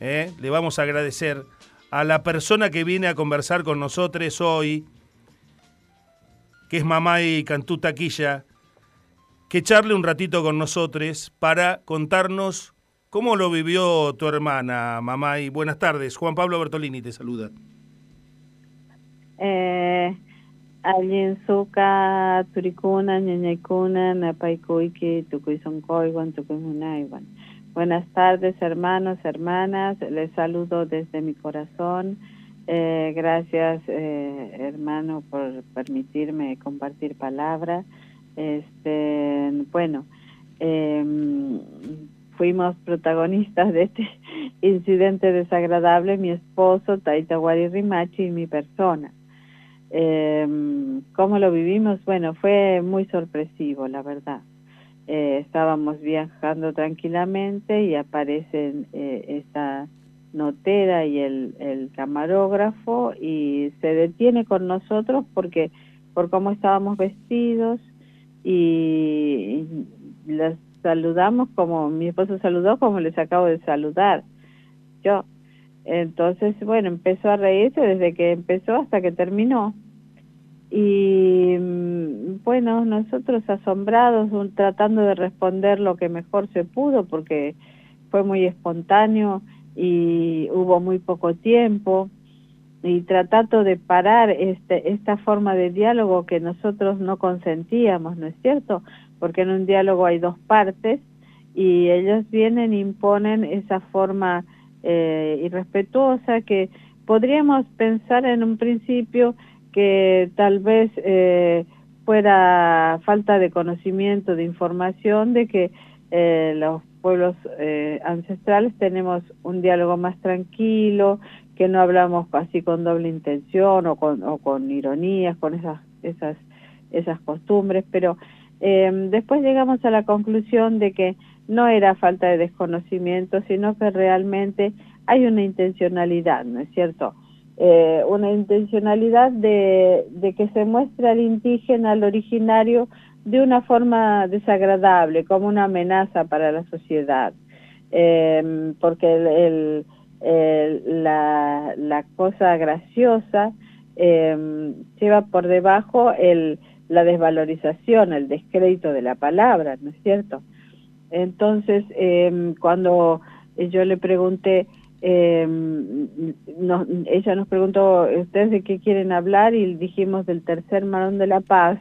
¿eh? le vamos a agradecer a la persona que viene a conversar con nosotros hoy, que es Mamay Cantú Taquilla, que charle un ratito con nosotros para contarnos cómo lo vivió tu hermana, Mamay. Buenas tardes. Juan Pablo Bertolini te saluda. Eh, tukuymunaywan. Buenas tardes, hermanos, hermanas. Les saludo desde mi corazón. Eh, gracias, eh, hermano, por permitirme compartir palabra. Este, bueno, eh, fuimos protagonistas de este incidente desagradable, mi esposo, Taita Rimachi, y mi persona. Eh, ¿Cómo lo vivimos? Bueno, fue muy sorpresivo, la verdad. Eh, estábamos viajando tranquilamente y aparecen eh, esta notera y el, el camarógrafo y se detiene con nosotros porque por cómo estábamos vestidos y, los saludamos como mi esposo saludó como les acabo de saludar yo. Entonces bueno empezó a reírse desde que empezó hasta que terminó. Y mm, bueno, nosotros asombrados tratando de responder lo que mejor se pudo porque fue muy espontáneo y hubo muy poco tiempo y tratando de parar este, esta forma de diálogo que nosotros no consentíamos, ¿no es cierto? Porque en un diálogo hay dos partes y ellos vienen e imponen esa forma eh, irrespetuosa que podríamos pensar en un principio que tal vez eh, fuera falta de conocimiento, de información, de que eh, los pueblos eh, ancestrales tenemos un diálogo más tranquilo, que no hablamos así con doble intención o con, o con ironías, con esas, esas, esas costumbres, pero después llegamos a la conclusión de que no era falta de desconocimiento, sino que realmente hay una intencionalidad, ¿no es cierto?, eh, una intencionalidad de, que se muestre al indígena, al originario, de una forma desagradable, como una amenaza para la sociedad. Eh, porque la, cosa graciosa eh, lleva por debajo la desvalorización, el descrédito de la palabra, ¿no es cierto? Entonces, eh, cuando yo le pregunté, eh, nos, ella nos preguntó, ¿ustedes de qué quieren hablar? Y dijimos del tercer malón de la paz.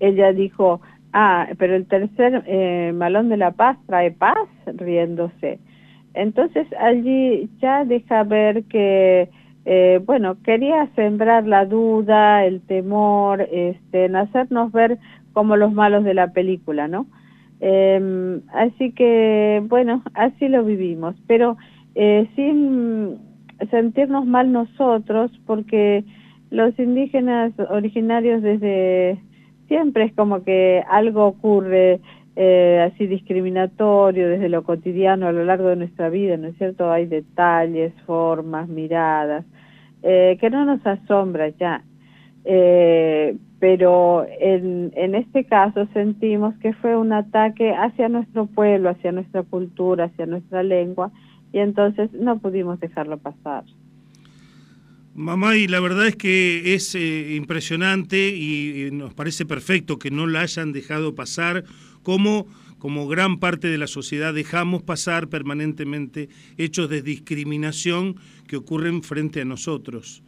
Ella dijo, ah, pero el tercer eh, malón de la paz trae paz, riéndose. Entonces allí ya deja ver que, eh, bueno, quería sembrar la duda, el temor, este, en hacernos ver como los malos de la película, ¿no? Eh, así que, bueno, así lo vivimos. Pero eh, sin sentirnos mal nosotros, porque los indígenas originarios desde siempre es como que algo ocurre eh, así discriminatorio desde lo cotidiano a lo largo de nuestra vida, ¿no es cierto? Hay detalles, formas, miradas, eh, que no nos asombra ya. Eh, pero en, en este caso sentimos que fue un ataque hacia nuestro pueblo, hacia nuestra cultura, hacia nuestra lengua, y entonces no pudimos dejarlo pasar. Mamá, y la verdad es que es eh, impresionante y, nos parece perfecto que no la hayan dejado pasar como, como gran parte de la sociedad dejamos pasar permanentemente hechos de discriminación que ocurren frente a nosotros.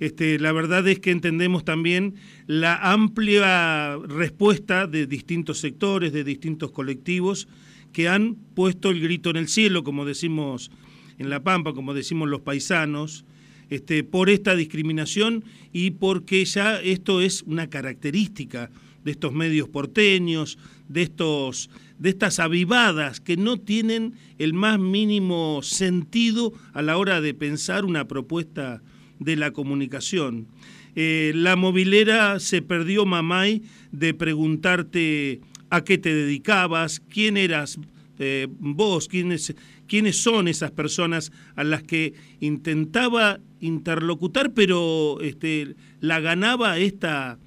Este, la verdad es que entendemos también la amplia respuesta de distintos sectores, de distintos colectivos, que han puesto el grito en el cielo, como decimos en La Pampa, como decimos los paisanos, este, por esta discriminación y porque ya esto es una característica de estos medios porteños, de, estos, de estas avivadas que no tienen el más mínimo sentido a la hora de pensar una propuesta de la comunicación. Eh, la movilera se perdió, Mamay, de preguntarte a qué te dedicabas, quién eras eh, vos, quiénes, quiénes son esas personas a las que intentaba interlocutar, pero este, la ganaba esta,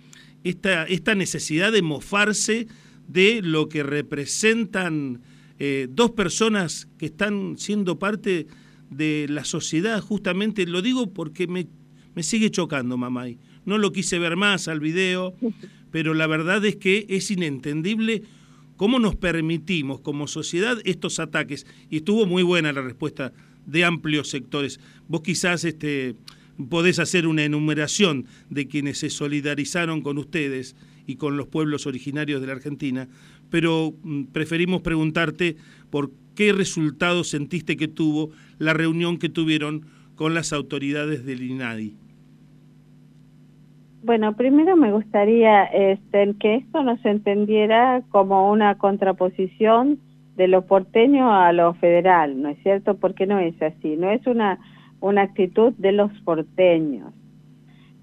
esta, esta necesidad de mofarse de lo que representan eh, dos personas que están siendo parte de la sociedad, justamente lo digo porque me, me sigue chocando, mamá. No lo quise ver más al video, pero la verdad es que es inentendible cómo nos permitimos como sociedad estos ataques. Y estuvo muy buena la respuesta de amplios sectores. Vos quizás este, podés hacer una enumeración de quienes se solidarizaron con ustedes y con los pueblos originarios de la Argentina, pero mm, preferimos preguntarte por qué resultado sentiste que tuvo la reunión que tuvieron con las autoridades del INADI. Bueno, primero me gustaría este, que esto no se entendiera como una contraposición de lo porteño a lo federal, ¿no es cierto? Porque no es así, no es una, una actitud de los porteños,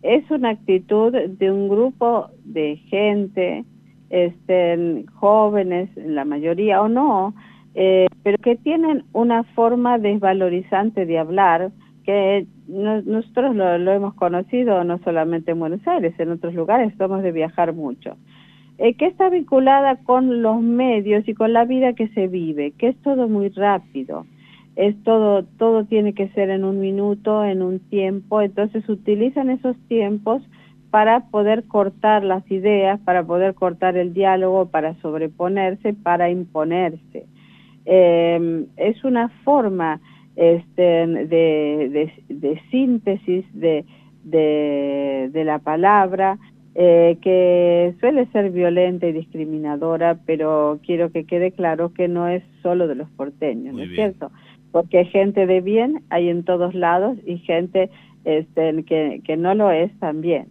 es una actitud de un grupo de gente, este, jóvenes, la mayoría o no, eh, pero que tienen una forma desvalorizante de hablar, que nosotros lo, hemos conocido no solamente en Buenos Aires, en otros lugares somos de viajar mucho, eh, que está vinculada con los medios y con la vida que se vive, que es todo muy rápido, es todo, todo tiene que ser en un minuto, en un tiempo, entonces utilizan esos tiempos para poder cortar las ideas, para poder cortar el diálogo, para sobreponerse, para imponerse. Eh, es una forma este, de, de, síntesis de, de, la palabra, eh, que suele ser violenta y discriminadora, pero quiero que quede claro que no es solo de los porteños, ¿no es cierto? Porque gente de bien hay en todos lados y gente este, que, que no lo es también.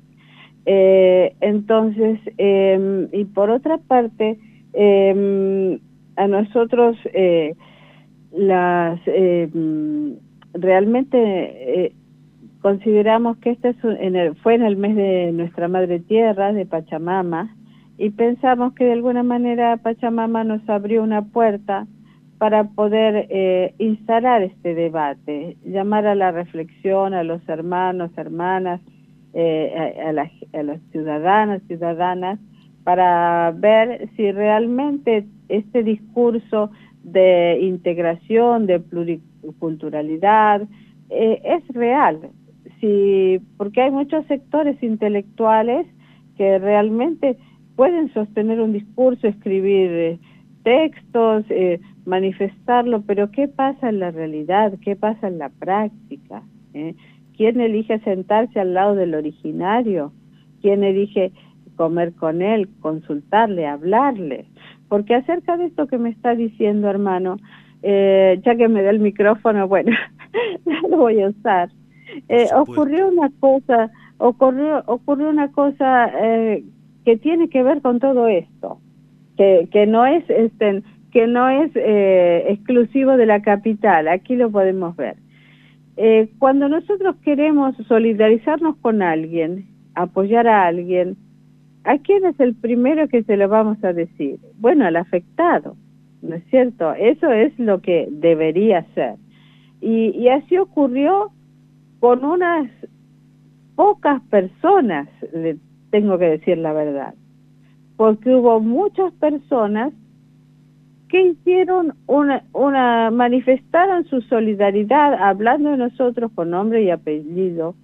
Eh, entonces, eh, y por otra parte, eh, a nosotros eh, las eh, realmente eh, consideramos que este es en el, fue en el mes de nuestra madre tierra, de Pachamama, y pensamos que de alguna manera Pachamama nos abrió una puerta para poder eh, instalar este debate, llamar a la reflexión a los hermanos, hermanas, eh, a, las, a los ciudadanos, ciudadanas, para ver si realmente este discurso de integración, de pluriculturalidad, eh, es real, sí, porque hay muchos sectores intelectuales que realmente pueden sostener un discurso, escribir eh, textos, eh, manifestarlo, pero ¿qué pasa en la realidad? ¿Qué pasa en la práctica? ¿Quién elige sentarse al lado del originario? ¿Quién elige comer con él, consultarle, hablarle? Porque acerca de esto que me está diciendo, hermano, eh, ya que me da el micrófono, bueno, lo voy a usar. Eh, ocurrió una cosa, ocurrió, ocurrió una cosa eh, que tiene que ver con todo esto, que, que no es este, que no es exclusivo de la capital, aquí lo podemos ver. cuando nosotros queremos solidarizarnos con alguien, apoyar a alguien, ¿A quién es el primero que se lo vamos a decir? Bueno, al afectado, ¿no es cierto? Eso es lo que debería ser. Y, así ocurrió con unas pocas personas, le tengo que decir la verdad, porque hubo muchas personas que hicieron una, una manifestaron su solidaridad hablando de nosotros con nombre y apellido,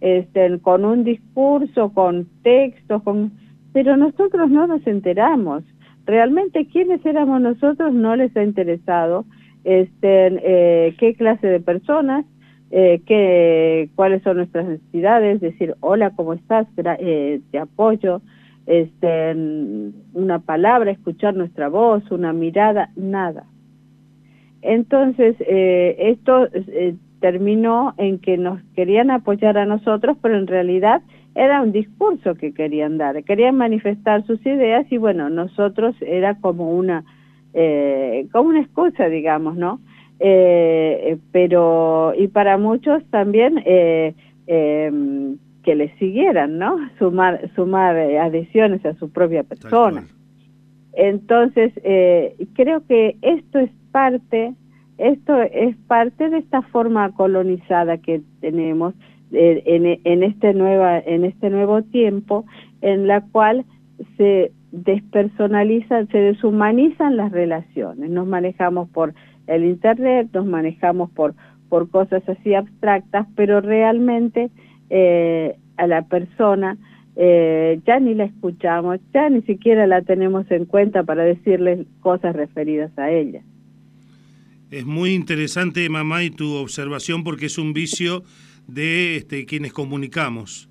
este, con un discurso, con textos, con... pero nosotros no nos enteramos. Realmente quiénes éramos nosotros no les ha interesado este, eh, qué clase de personas, eh, qué, cuáles son nuestras necesidades, decir, hola, ¿cómo estás? Eh, te apoyo, este, una palabra, escuchar nuestra voz, una mirada, nada. Entonces, eh, esto eh, terminó en que nos querían apoyar a nosotros, pero en realidad era un discurso que querían dar, querían manifestar sus ideas y bueno, nosotros era como una, eh, como una excusa, digamos, ¿no? Eh, pero, y para muchos también eh, em, que les siguieran, ¿no? Sumar, sumar adhesiones a su propia persona. Entonces, creo que esto es parte esto es parte de esta forma colonizada que tenemos eh, en, este nueva, en este nuevo tiempo, en la cual se despersonalizan, se deshumanizan las relaciones. Nos manejamos por el Internet, nos manejamos por, por cosas así abstractas, pero realmente eh, a la persona eh, ya ni la escuchamos, ya ni siquiera la tenemos en cuenta para decirle cosas referidas a ella. Es muy interesante, mamá, y tu observación porque es un vicio de este, quienes comunicamos.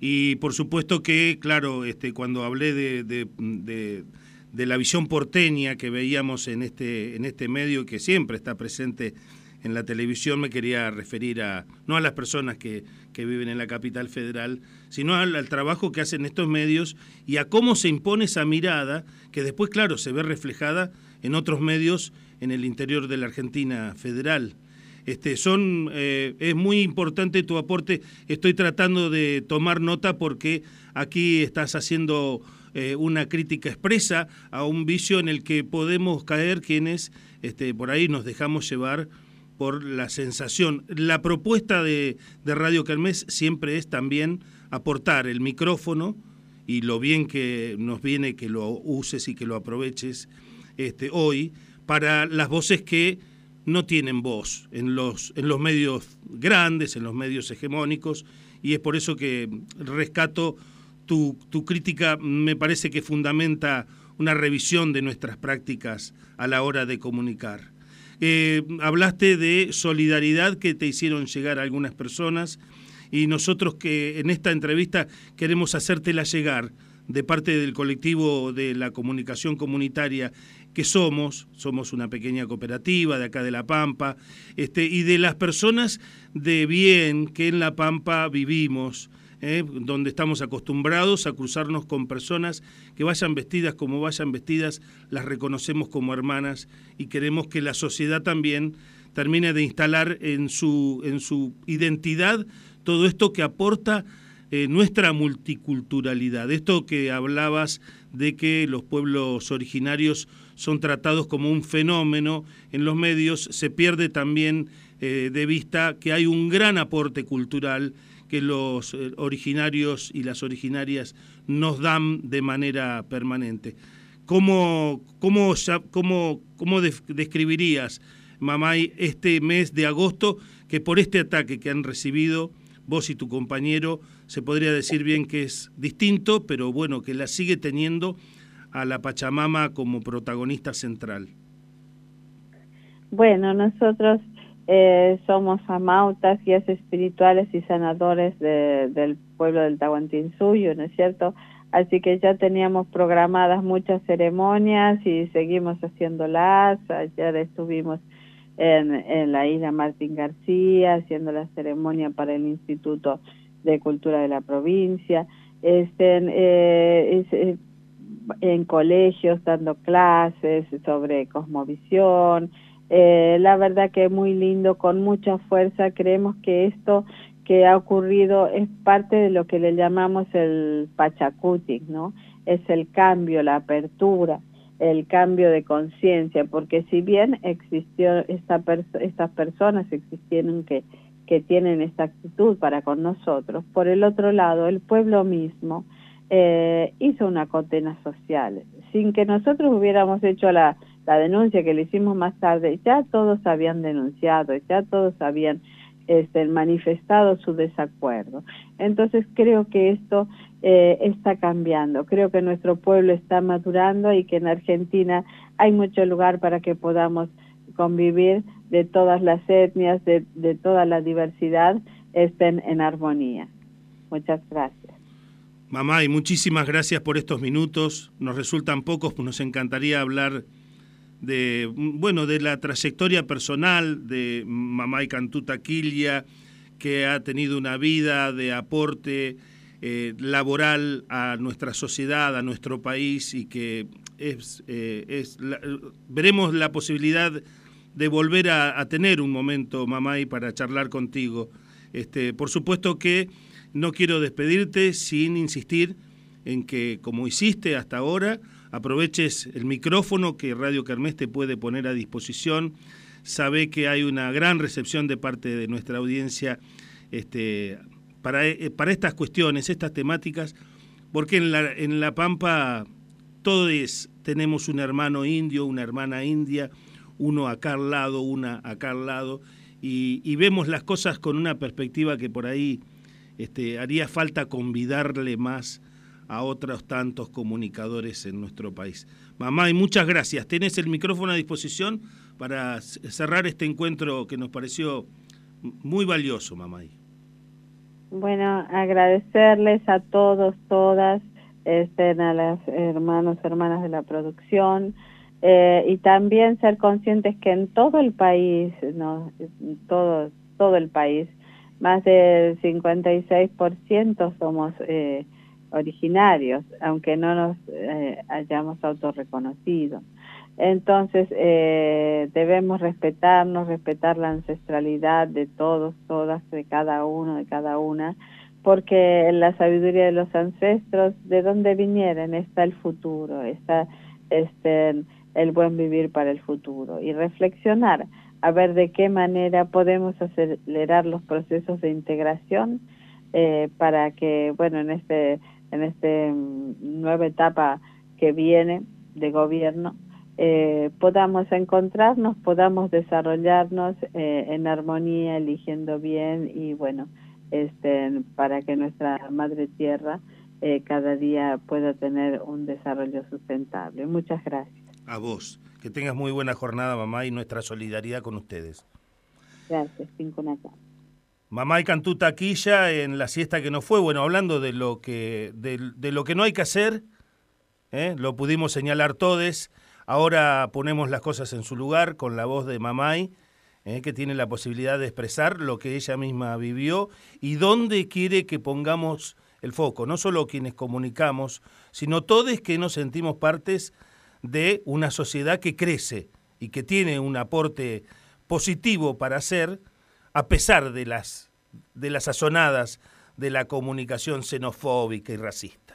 Y por supuesto que, claro, este, cuando hablé de, de, la visión porteña que veíamos en este, en este medio que siempre está presente en la televisión, me quería referir a, no a las personas que, que viven en la capital federal, sino al, trabajo que hacen estos medios y a cómo se impone esa mirada que después, claro, se ve reflejada en otros medios en el interior de la Argentina federal. Este, son, eh, es muy importante tu aporte. Estoy tratando de tomar nota porque aquí estás haciendo eh, una crítica expresa a un vicio en el que podemos caer quienes este, por ahí nos dejamos llevar por la sensación. La propuesta de, de Radio Calmes siempre es también aportar el micrófono y lo bien que nos viene que lo uses y que lo aproveches este, hoy para las voces que no tienen voz en los, en los medios grandes, en los medios hegemónicos, y es por eso que rescato tu, tu crítica, me parece que fundamenta una revisión de nuestras prácticas a la hora de comunicar. Eh, hablaste de solidaridad que te hicieron llegar algunas personas y nosotros que en esta entrevista queremos hacértela llegar de parte del colectivo de la comunicación comunitaria que somos, somos una pequeña cooperativa de acá de La Pampa, este, y de las personas de bien que en La Pampa vivimos, ¿eh? donde estamos acostumbrados a cruzarnos con personas que vayan vestidas como vayan vestidas, las reconocemos como hermanas y queremos que la sociedad también termine de instalar en su, en su identidad todo esto que aporta eh, nuestra multiculturalidad. Esto que hablabas de que los pueblos originarios son tratados como un fenómeno en los medios, se pierde también eh, de vista que hay un gran aporte cultural que los eh, originarios y las originarias nos dan de manera permanente. ¿Cómo, cómo, cómo, cómo describirías, Mamay, este mes de agosto que por este ataque que han recibido vos y tu compañero, se podría decir bien que es distinto, pero bueno, que la sigue teniendo a la Pachamama como protagonista central? Bueno, nosotros eh, somos amautas, guías espirituales y sanadores del pueblo del Tahuantinsuyo, ¿no es cierto? Así que ya teníamos programadas muchas ceremonias y seguimos haciéndolas. Ayer estuvimos en, la isla Martín García haciendo la ceremonia para el Instituto de Cultura de la provincia. Este, eh, eh en colegios dando clases sobre cosmovisión. Eh, la verdad que es muy lindo, con mucha fuerza. Creemos que esto que ha ocurrido es parte de lo que le llamamos el Pachacutic, ¿no? Es el cambio, la apertura, el cambio de conciencia, porque si bien existió esta estas personas existieron que que tienen esta actitud para con nosotros, por el otro lado, el pueblo mismo eh, hizo una condena social. Sin que nosotros hubiéramos hecho la, la denuncia que le hicimos más tarde, ya todos habían denunciado, ya todos habían este, manifestado su desacuerdo. Entonces creo que esto eh, está cambiando, creo que nuestro pueblo está madurando y que en Argentina hay mucho lugar para que podamos convivir de todas las etnias, de, de toda la diversidad, estén en armonía. Muchas gracias. Mamá, y muchísimas gracias por estos minutos. Nos resultan pocos, pues nos encantaría hablar de, bueno, de la trayectoria personal de Mamá y Taquilla, que ha tenido una vida de aporte eh, laboral a nuestra sociedad, a nuestro país, y que es, eh, es veremos la posibilidad de volver a, tener un momento, Mamá, y para charlar contigo. Este, por supuesto que no quiero despedirte sin insistir en que, como hiciste hasta ahora, aproveches el micrófono que Radio Kermés te puede poner a disposición. Sabe que hay una gran recepción de parte de nuestra audiencia este, para, eh, para estas cuestiones, estas temáticas, porque en la, en la Pampa todos tenemos un hermano indio, una hermana india, uno acá al lado, una acá al lado, y, vemos las cosas con una perspectiva que por ahí este, haría falta convidarle más a otros tantos comunicadores en nuestro país. Mamá, y muchas gracias. Tenés el micrófono a disposición para cerrar este encuentro que nos pareció muy valioso, mamá. Bueno, agradecerles a todos, todas, estén a las hermanos, hermanas de la producción, eh, y también ser conscientes que en todo el país, no, todo, todo el país, más del 56% somos eh, originarios, aunque no nos eh, hayamos autorreconocido. Entonces eh, debemos respetarnos, respetar la ancestralidad de todos, todas, de cada uno, de cada una, porque en la sabiduría de los ancestros, de dónde vinieron, está el futuro, está este, el buen vivir para el futuro. Y reflexionar a ver de qué manera podemos acelerar los procesos de integración eh, para que, bueno, en este en esta mm, nueva etapa que viene de gobierno, eh, podamos encontrarnos, podamos desarrollarnos eh, en armonía, eligiendo bien y bueno, este, para que nuestra madre tierra eh, cada día pueda tener un desarrollo sustentable. Muchas gracias. A vos, que tengas muy buena jornada, mamá, y nuestra solidaridad con ustedes. Gracias, Mamá y Cantú Taquilla en la siesta que no fue, bueno, hablando de lo que, de, lo que no hay que hacer, lo pudimos señalar todos. Ahora ponemos las cosas en su lugar con la voz de Mamay, eh, que tiene la posibilidad de expresar lo que ella misma vivió y dónde quiere que pongamos el foco, no solo quienes comunicamos, sino todos que nos sentimos partes de una sociedad que crece y que tiene un aporte positivo para hacer, a pesar de las, de las azonadas de la comunicación xenofóbica y racista.